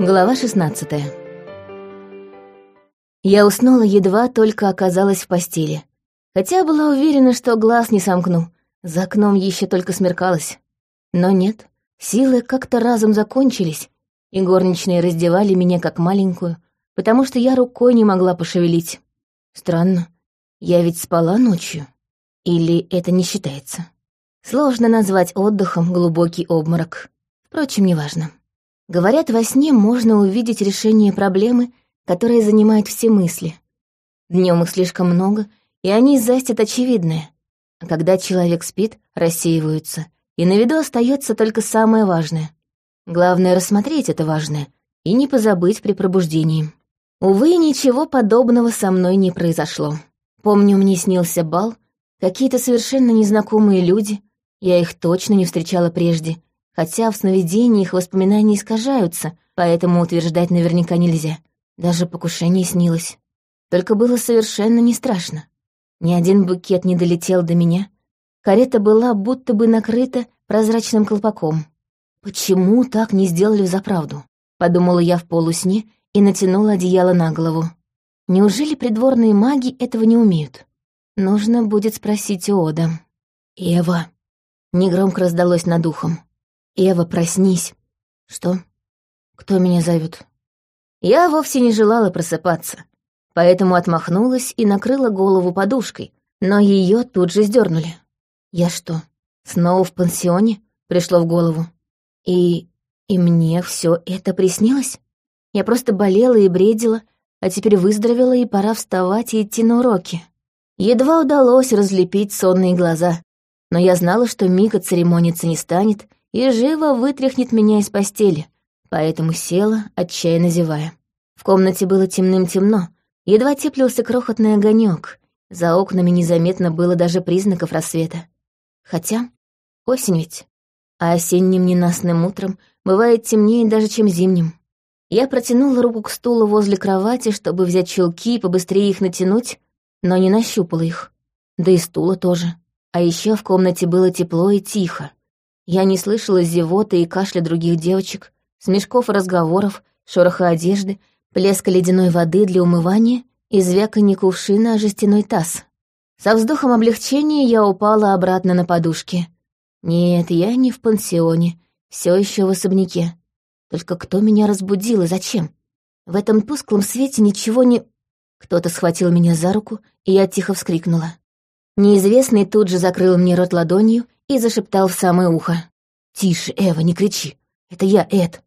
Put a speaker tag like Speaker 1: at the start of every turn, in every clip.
Speaker 1: Глава 16 Я уснула, едва только оказалась в постели. Хотя была уверена, что глаз не сомкну. За окном еще только смеркалось. Но нет, силы как-то разом закончились, и горничные раздевали меня как маленькую, потому что я рукой не могла пошевелить. Странно, я ведь спала ночью. Или это не считается? Сложно назвать отдыхом глубокий обморок. Впрочем, неважно. Говорят, во сне можно увидеть решение проблемы, которая занимает все мысли. Днем их слишком много, и они застят очевидное. А когда человек спит, рассеиваются, и на виду остается только самое важное. Главное — рассмотреть это важное и не позабыть при пробуждении. Увы, ничего подобного со мной не произошло. Помню, мне снился бал, какие-то совершенно незнакомые люди, я их точно не встречала прежде, хотя в сновидении их воспоминания искажаются, поэтому утверждать наверняка нельзя. Даже покушение снилось. Только было совершенно не страшно. Ни один букет не долетел до меня. Карета была будто бы накрыта прозрачным колпаком. «Почему так не сделали взаправду?» — подумала я в полусне и натянула одеяло на голову. «Неужели придворные маги этого не умеют?» Нужно будет спросить у Ода. «Ева!» — негромко раздалось над ухом. «Ева, проснись!» «Что? Кто меня зовет?» Я вовсе не желала просыпаться, поэтому отмахнулась и накрыла голову подушкой, но ее тут же сдернули. «Я что, снова в пансионе?» — пришло в голову. «И... и мне все это приснилось? Я просто болела и бредила, а теперь выздоровела, и пора вставать и идти на уроки». Едва удалось разлепить сонные глаза, но я знала, что Мика церемониться не станет и живо вытряхнет меня из постели, поэтому села, отчаянно зевая. В комнате было темным-темно, едва теплился крохотный огонек, за окнами незаметно было даже признаков рассвета. Хотя осень ведь, а осенним ненастным утром бывает темнее даже, чем зимним. Я протянула руку к стулу возле кровати, чтобы взять чулки и побыстрее их натянуть, но не нащупала их. Да и стула тоже. А еще в комнате было тепло и тихо. Я не слышала зевоты и кашля других девочек, смешков и разговоров, шороха одежды, плеска ледяной воды для умывания и звяканье кувшина о жестяной таз. Со вздохом облегчения я упала обратно на подушки. Нет, я не в пансионе, все еще в особняке. Только кто меня разбудил и зачем? В этом тусклом свете ничего не... Кто-то схватил меня за руку, и я тихо вскрикнула. Неизвестный тут же закрыл мне рот ладонью и зашептал в самое ухо. «Тише, Эва, не кричи. Это я, Эд».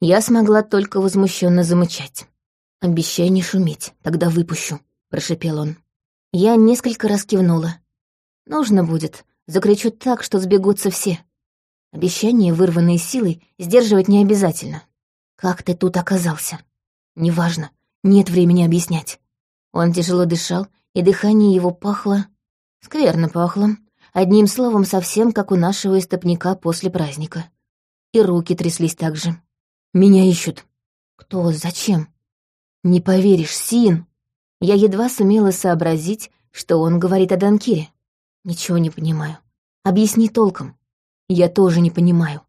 Speaker 1: Я смогла только возмущенно замычать. «Обещай не шуметь, тогда выпущу», — прошепел он. Я несколько раз кивнула. «Нужно будет. Закричу так, что сбегутся все. Обещание, вырванное силой, сдерживать не обязательно. Как ты тут оказался? Неважно, нет времени объяснять». Он тяжело дышал, и дыхание его пахло... Скверно пахло, Одним словом, совсем как у нашего истопника после праздника. И руки тряслись так же. Меня ищут. Кто? Зачем? Не поверишь, Син. Я едва сумела сообразить, что он говорит о Данкире. Ничего не понимаю. Объясни толком. Я тоже не понимаю.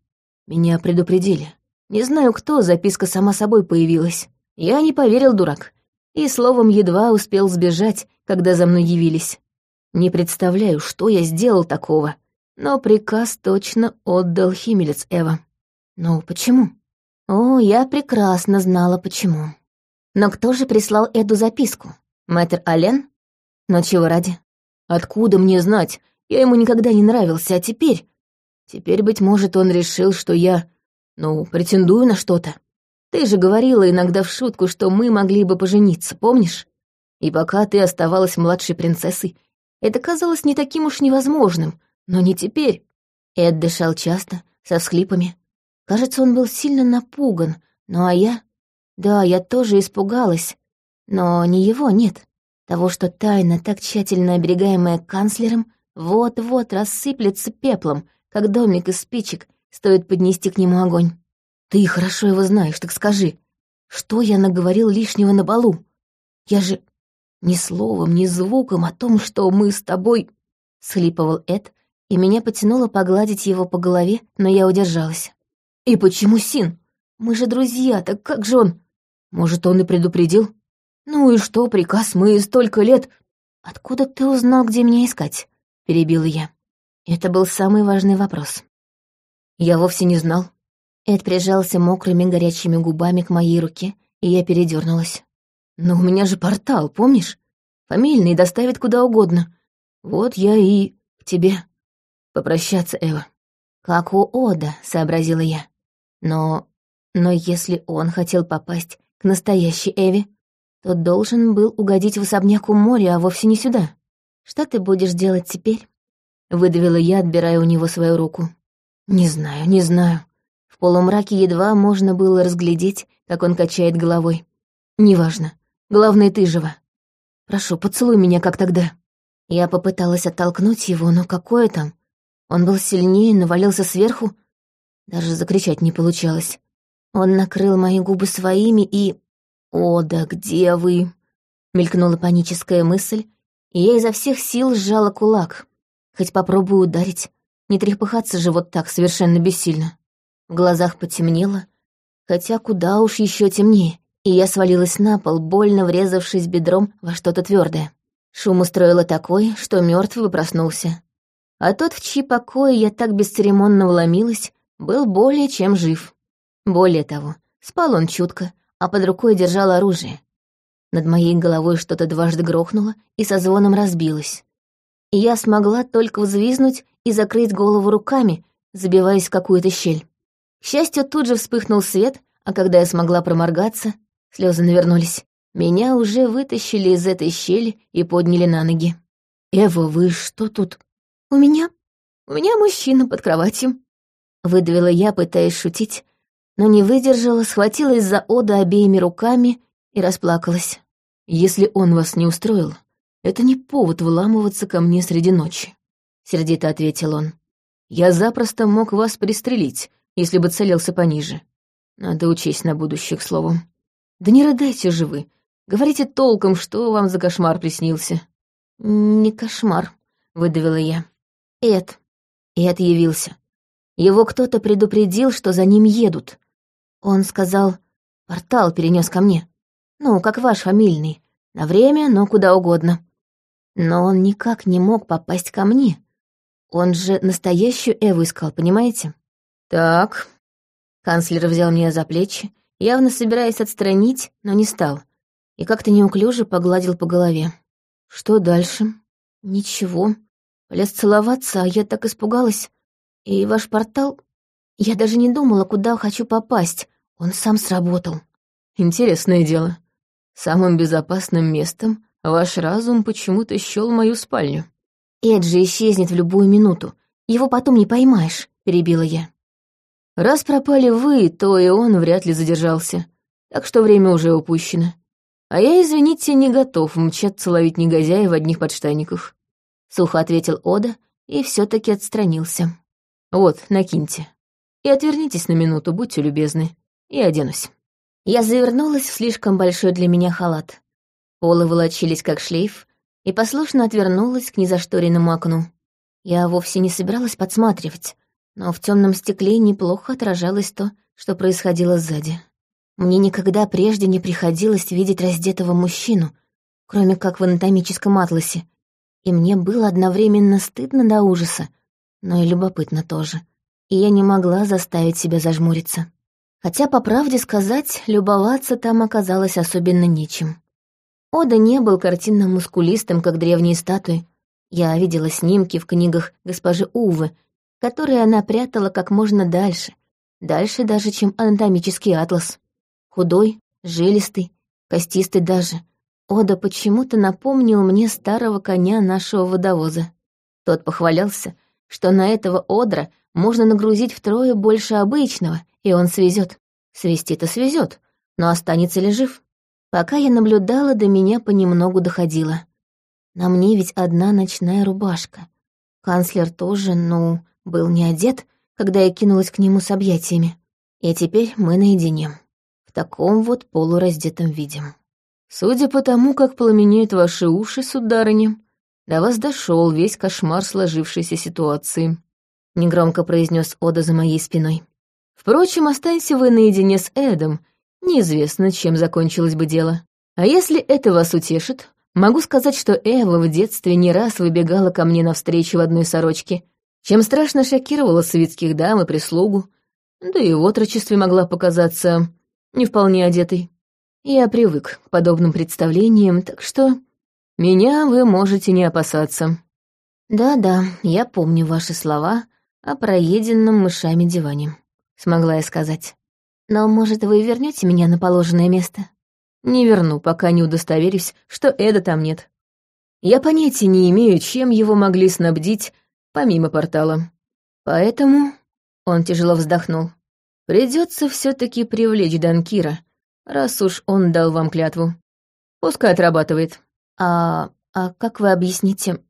Speaker 1: Меня предупредили. Не знаю, кто, записка сама собой появилась. Я не поверил, дурак. И словом едва успел сбежать, когда за мной явились. Не представляю, что я сделал такого, но приказ точно отдал Химелец Эва. Ну, почему? О, я прекрасно знала, почему. Но кто же прислал эту записку? Мэтр Ален? Но чего ради? Откуда мне знать? Я ему никогда не нравился, а теперь... Теперь, быть может, он решил, что я, ну, претендую на что-то. Ты же говорила иногда в шутку, что мы могли бы пожениться, помнишь? И пока ты оставалась младшей принцессой, это казалось не таким уж невозможным, но не теперь. Эд дышал часто, со всхлипами. Кажется, он был сильно напуган, ну а я... Да, я тоже испугалась, но не его, нет. Того, что тайна, так тщательно оберегаемая канцлером, вот-вот рассыплется пеплом, как домик из спичек, стоит поднести к нему огонь. Ты хорошо его знаешь, так скажи, что я наговорил лишнего на балу? Я же ни словом, ни звуком о том, что мы с тобой...» — схлипывал Эд, и меня потянуло погладить его по голове, но я удержалась. «И почему Син? Мы же друзья, так как же он? Может, он и предупредил? Ну и что, приказ, мы столько лет... Откуда ты узнал, где меня искать? Перебила я. Это был самый важный вопрос. Я вовсе не знал. Эд прижался мокрыми горячими губами к моей руке, и я передернулась. «Но у меня же портал, помнишь? Фамильный доставит куда угодно. Вот я и к тебе. Попрощаться, Эва». «Как у Ода», — сообразила я. «Но... но если он хотел попасть к настоящей Эве, то должен был угодить в особняк у моря, а вовсе не сюда. Что ты будешь делать теперь?» Выдавила я, отбирая у него свою руку. «Не знаю, не знаю». В полумраке едва можно было разглядеть, как он качает головой. «Неважно. Главное, ты жива. Прошу, поцелуй меня, как тогда». Я попыталась оттолкнуть его, но какое там? Он был сильнее, навалился сверху. Даже закричать не получалось. Он накрыл мои губы своими и... «О, да где вы?» Мелькнула паническая мысль, и я изо всех сил сжала кулак. Хоть попробую ударить, не трепыхаться же вот так совершенно бессильно. В глазах потемнело, хотя куда уж еще темнее, и я свалилась на пол, больно врезавшись бедром во что-то твердое. Шум устроила такой, что мертвый проснулся а тот, в чьи покои я так бесцеремонно вломилась, был более чем жив. Более того, спал он чутко, а под рукой держал оружие. Над моей головой что-то дважды грохнуло и со звоном разбилось. И я смогла только взвизнуть и закрыть голову руками, забиваясь в какую-то щель. К счастью, тут же вспыхнул свет, а когда я смогла проморгаться, слезы навернулись. Меня уже вытащили из этой щели и подняли на ноги. «Эва, вы что тут?» «У меня... у меня мужчина под кроватью», — выдавила я, пытаясь шутить, но не выдержала, схватилась за Ода обеими руками и расплакалась. «Если он вас не устроил, это не повод выламываться ко мне среди ночи», — сердито ответил он. «Я запросто мог вас пристрелить, если бы целился пониже. Надо учесть на будущее, к слову. Да не рыдайте же вы. Говорите толком, что вам за кошмар приснился». «Не кошмар», — выдавила я. Эд. Эд явился. Его кто-то предупредил, что за ним едут. Он сказал, портал перенес ко мне. Ну, как ваш фамильный. На время, но куда угодно. Но он никак не мог попасть ко мне. Он же настоящую Эву искал, понимаете? Так. Канцлер взял меня за плечи, явно собираясь отстранить, но не стал. И как-то неуклюже погладил по голове. Что дальше? Ничего. Полез целоваться, а я так испугалась. И ваш портал... Я даже не думала, куда хочу попасть. Он сам сработал. Интересное дело. Самым безопасным местом ваш разум почему-то счёл мою спальню. Эд же исчезнет в любую минуту. Его потом не поймаешь, перебила я. Раз пропали вы, то и он вряд ли задержался. Так что время уже упущено. А я, извините, не готов мчаться ловить негодяя в одних подштанниках. Сухо ответил Ода и все таки отстранился. «Вот, накиньте. И отвернитесь на минуту, будьте любезны. И оденусь». Я завернулась в слишком большой для меня халат. Полы волочились, как шлейф, и послушно отвернулась к незашторенному окну. Я вовсе не собиралась подсматривать, но в темном стекле неплохо отражалось то, что происходило сзади. Мне никогда прежде не приходилось видеть раздетого мужчину, кроме как в анатомическом атласе, и мне было одновременно стыдно до ужаса, но и любопытно тоже. И я не могла заставить себя зажмуриться. Хотя, по правде сказать, любоваться там оказалось особенно нечем. Ода не был картинным мускулистым, как древние статуи. Я видела снимки в книгах госпожи Увы, которые она прятала как можно дальше, дальше даже, чем анатомический атлас. Худой, жилистый, костистый даже — Ода почему-то напомнил мне старого коня нашего водовоза. Тот похвалялся, что на этого Одра можно нагрузить втрое больше обычного, и он свезет. Свести-то свезет, но останется ли жив? Пока я наблюдала, до меня понемногу доходило. На мне ведь одна ночная рубашка. Канцлер тоже, ну, был не одет, когда я кинулась к нему с объятиями. И теперь мы наедине. В таком вот полураздетом виде. Судя по тому, как пламенеют ваши уши, сударыня, до вас дошел весь кошмар сложившейся ситуации», — негромко произнес Ода за моей спиной. Впрочем, останься вы наедине с Эдом, неизвестно, чем закончилось бы дело. А если это вас утешит, могу сказать, что Эва в детстве не раз выбегала ко мне навстречу в одной сорочке, чем страшно шокировала советских дам и прислугу, да и в отрочестве могла показаться не вполне одетой. Я привык к подобным представлениям, так что меня вы можете не опасаться. Да-да, я помню ваши слова о проеденном мышами диване, смогла я сказать. Но, может, вы вернете меня на положенное место? Не верну, пока не удостоверюсь, что Эда там нет. Я понятия не имею, чем его могли снабдить помимо портала. Поэтому он тяжело вздохнул. Придется все-таки привлечь Данкира, раз уж он дал вам клятву. Пускай отрабатывает. А, а как вы объясните?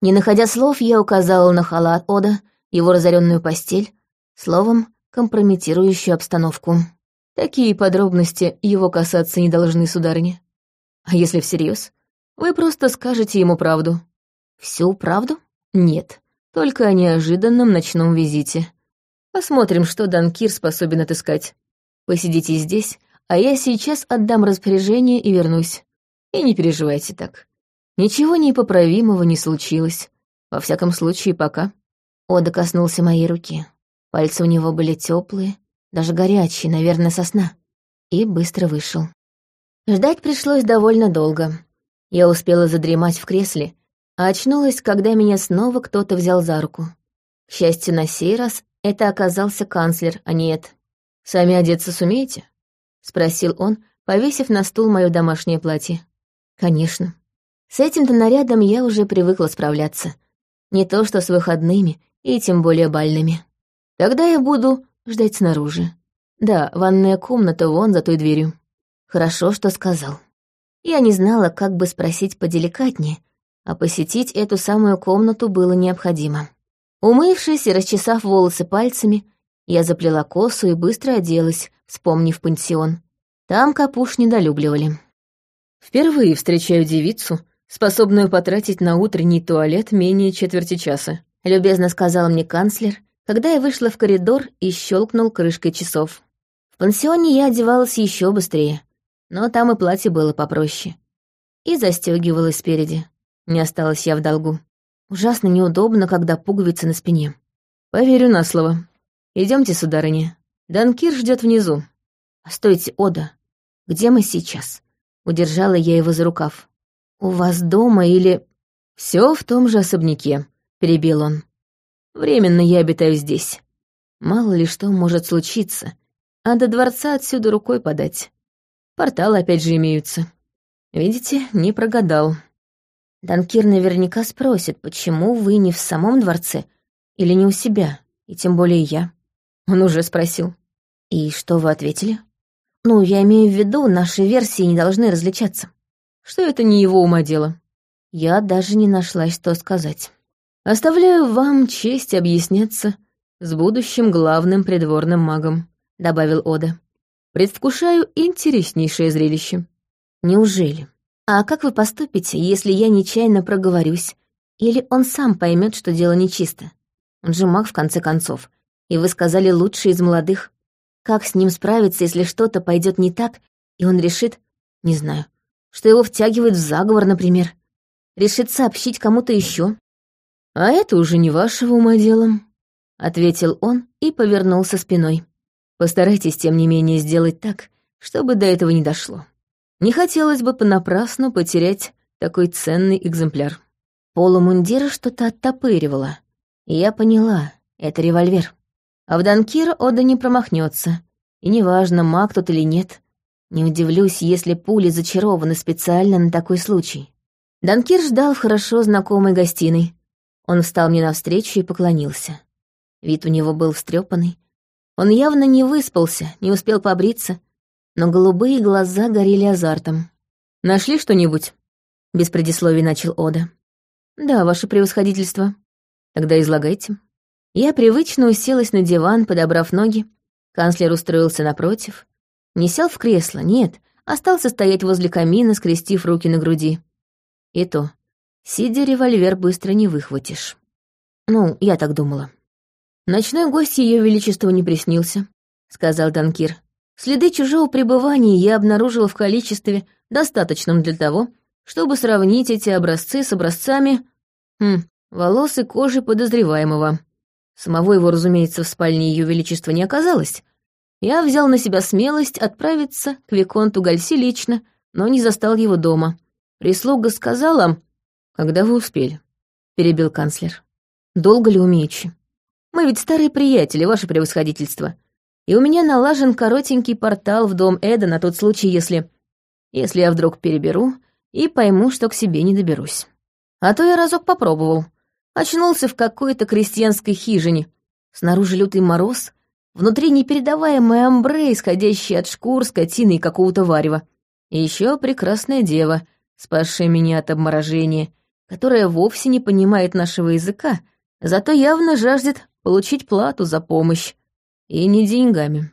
Speaker 1: Не находя слов, я указала на халат Ода, его разоренную постель, словом, компрометирующую обстановку. Такие подробности его касаться не должны, сударыня. А если всерьез, вы просто скажете ему правду. Всю правду? Нет, только о неожиданном ночном визите. Посмотрим, что Данкир способен отыскать. Посидите здесь, а я сейчас отдам распоряжение и вернусь. И не переживайте так. Ничего непоправимого не случилось. Во всяком случае, пока. Ода коснулся моей руки. Пальцы у него были теплые, даже горячие, наверное, сосна. И быстро вышел. Ждать пришлось довольно долго. Я успела задремать в кресле, а очнулась, когда меня снова кто-то взял за руку. К счастью, на сей раз это оказался канцлер, а не Эд. «Сами одеться сумеете?» — спросил он, повесив на стул мое домашнее платье. «Конечно. С этим-то нарядом я уже привыкла справляться. Не то что с выходными и тем более бальными. Тогда я буду ждать снаружи. Да, ванная комната вон за той дверью. Хорошо, что сказал. Я не знала, как бы спросить поделикатнее, а посетить эту самую комнату было необходимо. Умывшись и расчесав волосы пальцами, я заплела косу и быстро оделась, вспомнив пансион. Там капуш недолюбливали. Впервые встречаю девицу, способную потратить на утренний туалет менее четверти часа, любезно сказал мне канцлер, когда я вышла в коридор и щелкнул крышкой часов. В пансионе я одевалась еще быстрее, но там и платье было попроще. И застегивалась спереди. Не осталась я в долгу. Ужасно неудобно, когда пуговицы на спине. Поверю на слово. Идемте, сударыня. Данкир ждет внизу. Стойте, Ода. Где мы сейчас? Удержала я его за рукав. У вас дома или... Все в том же особняке, перебил он. Временно я обитаю здесь. Мало ли что может случиться, а до дворца отсюда рукой подать. Порталы опять же имеются. Видите, не прогадал. Данкир наверняка спросит, почему вы не в самом дворце или не у себя, и тем более я. Он уже спросил. И что вы ответили? Ну, я имею в виду, наши версии не должны различаться. Что это не его ума дело? Я даже не нашла, что сказать. Оставляю вам честь объясняться с будущим главным придворным магом, добавил Ода. Предвкушаю интереснейшее зрелище. Неужели? А как вы поступите, если я нечаянно проговорюсь? Или он сам поймет, что дело нечисто? Он же маг, в конце концов. И вы сказали лучший из молодых. Как с ним справиться, если что-то пойдет не так, и он решит, не знаю, что его втягивают в заговор, например. Решит сообщить кому-то еще. А это уже не вашего ума делом, ответил он и повернулся спиной. Постарайтесь, тем не менее, сделать так, чтобы до этого не дошло. Не хотелось бы понапрасну потерять такой ценный экземпляр. Полумундира что-то оттопыривало. И я поняла, это револьвер. А в Данкира Ода не промахнется. И неважно, маг тут или нет. Не удивлюсь, если пули зачарованы специально на такой случай. Данкир ждал в хорошо знакомой гостиной. Он встал мне навстречу и поклонился. Вид у него был встрепанный. Он явно не выспался, не успел побриться, но голубые глаза горели азартом. «Нашли что-нибудь?» — без предисловий начал Ода. «Да, ваше превосходительство». «Тогда излагайте». Я привычно уселась на диван, подобрав ноги. Канцлер устроился напротив. Не сел в кресло, нет, остался стоять возле камина, скрестив руки на груди. И то, сидя, револьвер быстро не выхватишь. Ну, я так думала. Ночной гость Ее Величества не приснился. — сказал Данкир. Следы чужого пребывания я обнаружила в количестве, достаточном для того, чтобы сравнить эти образцы с образцами... Хм, волос и кожи подозреваемого. Самого его, разумеется, в спальне Ее Величества не оказалось. Я взял на себя смелость отправиться к Виконту Гальси лично, но не застал его дома. Прислуга сказала... «Когда вы успели?» — перебил канцлер. «Долго ли умеючи? Мы ведь старые приятели, ваше превосходительство и у меня налажен коротенький портал в дом Эда на тот случай, если... Если я вдруг переберу и пойму, что к себе не доберусь. А то я разок попробовал. Очнулся в какой-то крестьянской хижине. Снаружи лютый мороз, внутри непередаваемое амбре, исходящее от шкур, скотины и какого-то варева. И еще прекрасная дева, спасшая меня от обморожения, которая вовсе не понимает нашего языка, зато явно жаждет получить плату за помощь, и не деньгами.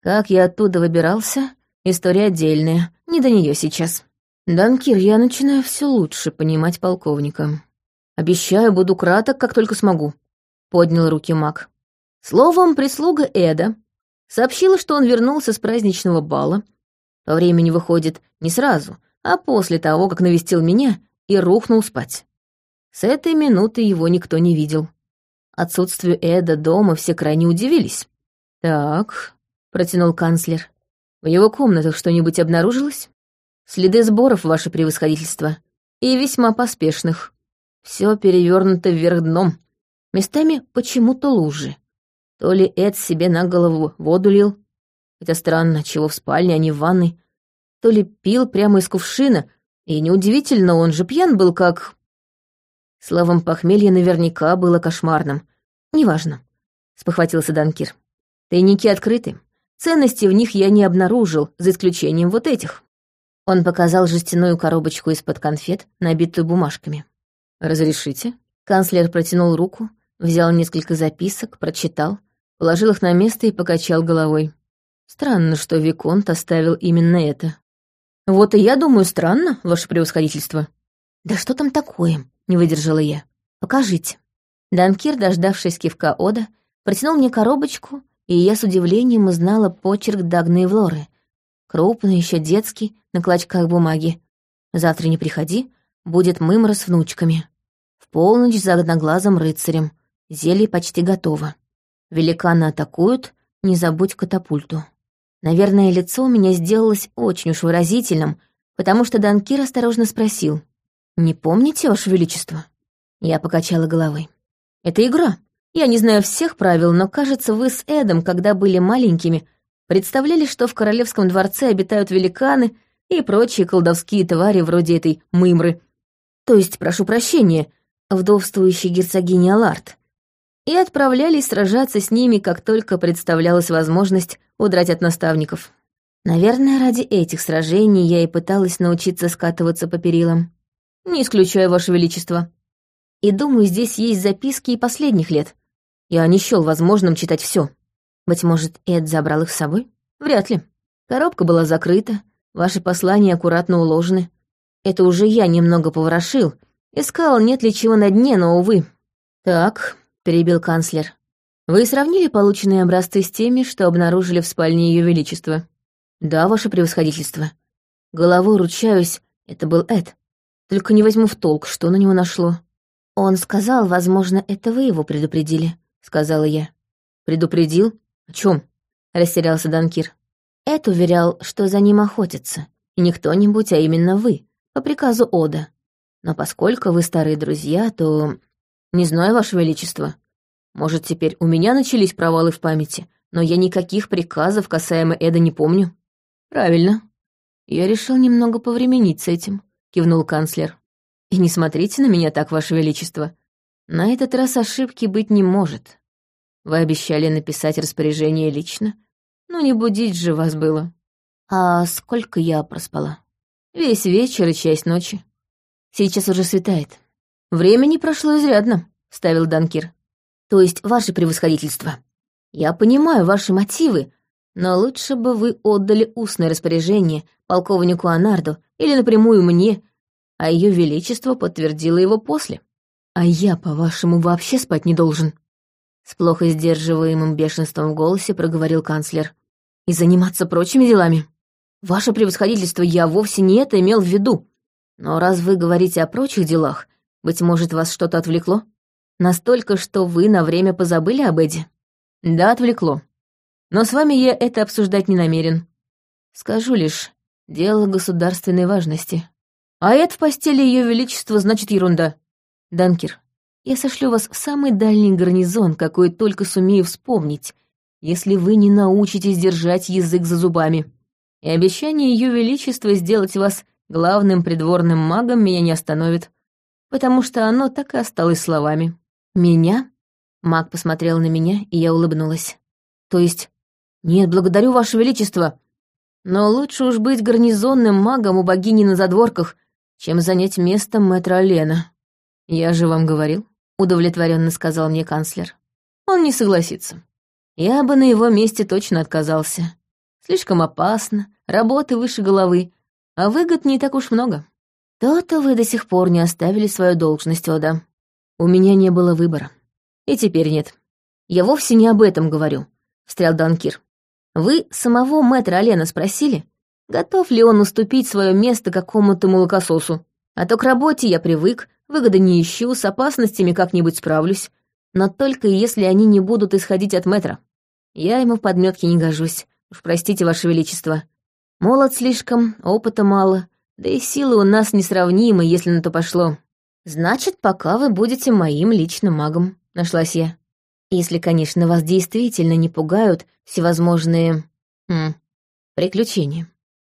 Speaker 1: Как я оттуда выбирался, история отдельная, не до нее сейчас. Данкир, я начинаю все лучше понимать полковника. Обещаю, буду краток, как только смогу. Поднял руки маг. Словом, прислуга Эда сообщила, что он вернулся с праздничного бала. По времени выходит не сразу, а после того, как навестил меня и рухнул спать. С этой минуты его никто не видел. Отсутствию Эда дома все крайне удивились. «Так», — протянул канцлер, — «в его комнатах что-нибудь обнаружилось? Следы сборов, ваше превосходительство, и весьма поспешных. Все перевернуто вверх дном, местами почему-то лужи. То ли Эд себе на голову воду лил, хотя странно, чего в спальне, а не в ванной, то ли пил прямо из кувшина, и неудивительно, он же пьян был как... Словом, похмелье наверняка было кошмарным. Неважно, — спохватился Данкир. Тайники открыты. Ценности в них я не обнаружил, за исключением вот этих. Он показал жестяную коробочку из-под конфет, набитую бумажками. «Разрешите?» Канцлер протянул руку, взял несколько записок, прочитал, положил их на место и покачал головой. Странно, что Виконт оставил именно это. «Вот и я думаю, странно, ваше превосходительство». «Да что там такое?» — не выдержала я. «Покажите». Данкир, дождавшись кивка Ода, протянул мне коробочку, и я с удивлением узнала почерк Дагны и Влоры. Крупный, еще детский, на клочках бумаги. «Завтра не приходи, будет мымра с внучками. В полночь за одноглазым рыцарем. Зелье почти готово. Великаны атакуют, не забудь катапульту». Наверное, лицо у меня сделалось очень уж выразительным, потому что Данкир осторожно спросил. «Не помните, Ваше Величество?» Я покачала головой. «Это игра. Я не знаю всех правил, но, кажется, вы с Эдом, когда были маленькими, представляли, что в королевском дворце обитают великаны и прочие колдовские твари вроде этой мымры. То есть, прошу прощения, вдовствующей герцогини Аларт. И отправлялись сражаться с ними, как только представлялась возможность удрать от наставников. Наверное, ради этих сражений я и пыталась научиться скатываться по перилам. Не исключаю, Ваше Величество. И думаю, здесь есть записки и последних лет, я не счел возможным читать все. Быть может, Эд забрал их с собой? Вряд ли. Коробка была закрыта, ваши послания аккуратно уложены. Это уже я немного поворошил. Искал, нет ли чего на дне, но, увы. Так, перебил канцлер. Вы сравнили полученные образцы с теми, что обнаружили в спальне Ее Величества? Да, ваше превосходительство. Головой ручаюсь, это был Эд. Только не возьму в толк, что на него нашло. Он сказал, возможно, это вы его предупредили. — сказала я. «Предупредил? О чем? растерялся Данкир. Эд уверял, что за ним охотятся. И не кто-нибудь, а именно вы, по приказу Ода. Но поскольку вы старые друзья, то... Не знаю, Ваше Величество. Может, теперь у меня начались провалы в памяти, но я никаких приказов касаемо Эда не помню. Правильно. Я решил немного повременить с этим, кивнул канцлер. И не смотрите на меня так, Ваше Величество. На этот раз ошибки быть не может. Вы обещали написать распоряжение лично, но не будить же вас было. А сколько я проспала? Весь вечер и часть ночи. Сейчас уже светает. Времени прошло изрядно, — ставил Данкир. То есть ваше превосходительство. Я понимаю ваши мотивы, но лучше бы вы отдали устное распоряжение полковнику Анарду или напрямую мне, а ее величество подтвердило его после. А я, по-вашему, вообще спать не должен? С плохо сдерживаемым бешенством в голосе проговорил канцлер. «И заниматься прочими делами? Ваше превосходительство, я вовсе не это имел в виду. Но раз вы говорите о прочих делах, быть может, вас что-то отвлекло? Настолько, что вы на время позабыли об Эдди?» «Да, отвлекло. Но с вами я это обсуждать не намерен. Скажу лишь, дело государственной важности. А это в постели Ее Величества значит ерунда. Данкер, я сошлю вас в самый дальний гарнизон, какой только сумею вспомнить, если вы не научитесь держать язык за зубами. И обещание Ее Величества сделать вас главным придворным магом меня не остановит, потому что оно так и осталось словами. «Меня?» Маг посмотрел на меня, и я улыбнулась. «То есть...» «Нет, благодарю, Ваше Величество. Но лучше уж быть гарнизонным магом у богини на задворках, чем занять место мэтра Лена. Я же вам говорил, удовлетворенно сказал мне канцлер. Он не согласится. Я бы на его месте точно отказался. Слишком опасно, работы выше головы, а выгод не так уж много. То-то вы до сих пор не оставили свою должность, Ода. У меня не было выбора. И теперь нет. Я вовсе не об этом говорю, встрял Данкир. Вы самого мэтра Алена спросили, готов ли он уступить свое место какому-то молокососу. А то к работе я привык, выгоды не ищу, с опасностями как-нибудь справлюсь. Но только если они не будут исходить от метра. Я ему в подметке не гожусь. Уж простите, Ваше Величество. Молод слишком, опыта мало, да и силы у нас несравнимы, если на то пошло. Значит, пока вы будете моим личным магом, нашлась я. Если, конечно, вас действительно не пугают всевозможные... М, приключения.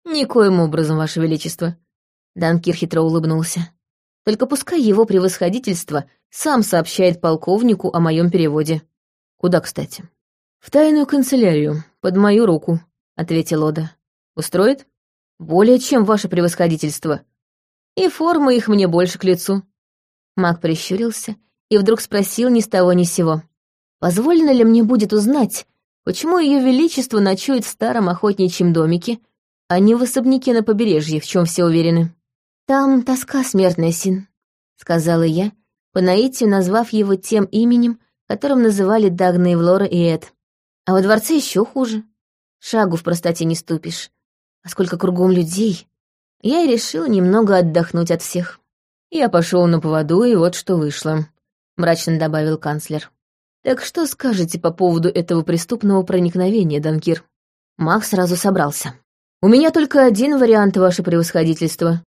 Speaker 1: «Никоим образом, Ваше Величество». Данкир хитро улыбнулся. «Только пускай его превосходительство сам сообщает полковнику о моем переводе. Куда, кстати?» «В тайную канцелярию, под мою руку», — ответил Ода. «Устроит?» «Более чем, Ваше превосходительство. И форма их мне больше к лицу». Маг прищурился и вдруг спросил ни с того ни с сего. «Позволено ли мне будет узнать, почему Ее Величество ночует в старом охотничьем домике, а не в особняке на побережье, в чем все уверены. «Там тоска смертная, Син», — сказала я, по наитию назвав его тем именем, которым называли Дагна и Влора и Эд. А во дворце еще хуже. Шагу в простоте не ступишь. А сколько кругом людей. Я и решила немного отдохнуть от всех. Я пошел на поводу, и вот что вышло, — мрачно добавил канцлер. «Так что скажете по поводу этого преступного проникновения, Данкир?» Маг сразу собрался. У меня только один вариант, ваше превосходительство.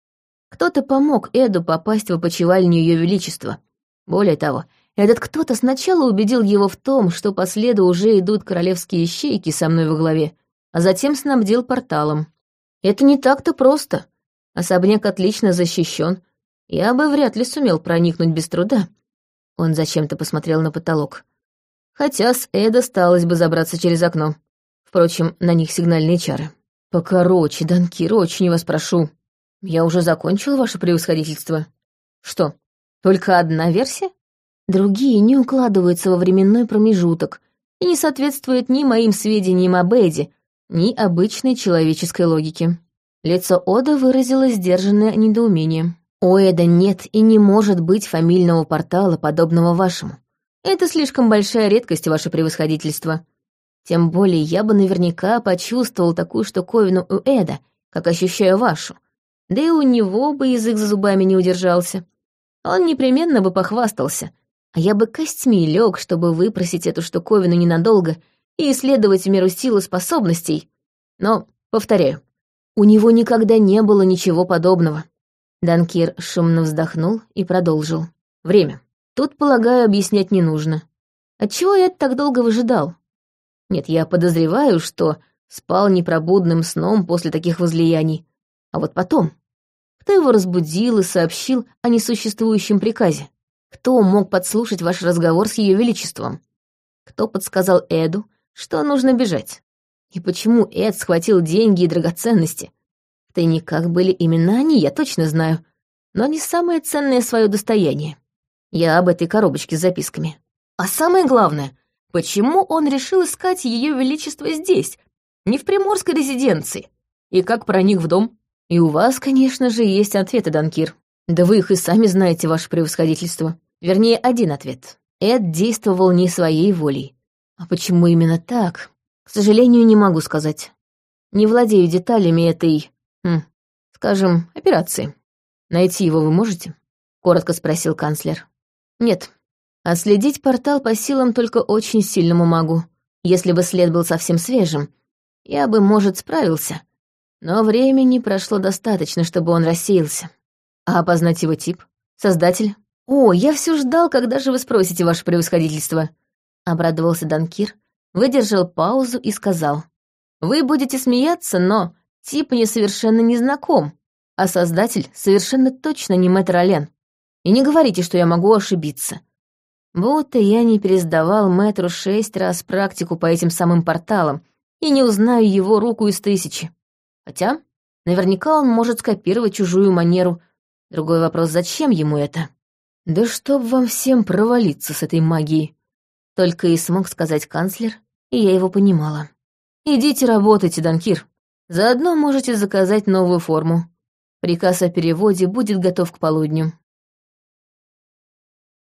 Speaker 1: Кто-то помог Эду попасть в опочивальню Ее Величества. Более того, этот кто-то сначала убедил его в том, что по следу уже идут королевские ищейки со мной во главе, а затем снабдил порталом. Это не так-то просто. Особняк отлично защищен. Я бы вряд ли сумел проникнуть без труда. Он зачем-то посмотрел на потолок. Хотя с Эда сталось бы забраться через окно. Впрочем, на них сигнальные чары. «Покороче, Данкир, очень вас прошу. Я уже закончил ваше превосходительство. Что, только одна версия? Другие не укладываются во временной промежуток и не соответствуют ни моим сведениям об Эдди, ни обычной человеческой логике». Лицо Ода выразило сдержанное недоумение. «У Эда нет и не может быть фамильного портала, подобного вашему. Это слишком большая редкость, ваше превосходительство. Тем более я бы наверняка почувствовал такую штуковину у Эда, как ощущаю вашу. Да и у него бы язык за зубами не удержался. Он непременно бы похвастался, а я бы костьми лег, чтобы выпросить эту штуковину ненадолго и исследовать меру силы способностей. Но, повторяю, у него никогда не было ничего подобного. Данкир шумно вздохнул и продолжил. Время. Тут, полагаю, объяснять не нужно. Отчего я так долго выжидал? Нет, я подозреваю, что спал непробудным сном после таких возлияний. А вот потом... Кто его разбудил и сообщил о несуществующем приказе? Кто мог подслушать ваш разговор с Ее Величеством? Кто подсказал Эду, что нужно бежать? И почему Эд схватил деньги и драгоценности? В тайниках были именно они, я точно знаю, но не самое ценное свое достояние. Я об этой коробочке с записками. А самое главное, Почему он решил искать Ее Величество здесь, не в приморской резиденции? И как проник в дом? И у вас, конечно же, есть ответы, Данкир. Да вы их и сами знаете, ваше превосходительство. Вернее, один ответ. Эд действовал не своей волей. А почему именно так, к сожалению, не могу сказать. Не владею деталями этой, хм, скажем, операции. Найти его вы можете? Коротко спросил канцлер. Нет. А портал по силам только очень сильному магу. Если бы след был совсем свежим, я бы, может, справился. Но времени прошло достаточно, чтобы он рассеялся. А опознать его тип? Создатель? О, я все ждал, когда же вы спросите, ваше превосходительство. Обрадовался Данкир, выдержал паузу и сказал. Вы будете смеяться, но тип мне совершенно не знаком, а создатель совершенно точно не мэтр Олен. И не говорите, что я могу ошибиться. Будто я не пересдавал мэтру шесть раз практику по этим самым порталам и не узнаю его руку из тысячи. Хотя, наверняка он может скопировать чужую манеру. Другой вопрос, зачем ему это? Да чтоб вам всем провалиться с этой магией. Только и смог сказать канцлер, и я его понимала. Идите работайте, Данкир. Заодно можете заказать новую форму. Приказ о переводе будет готов к полудню.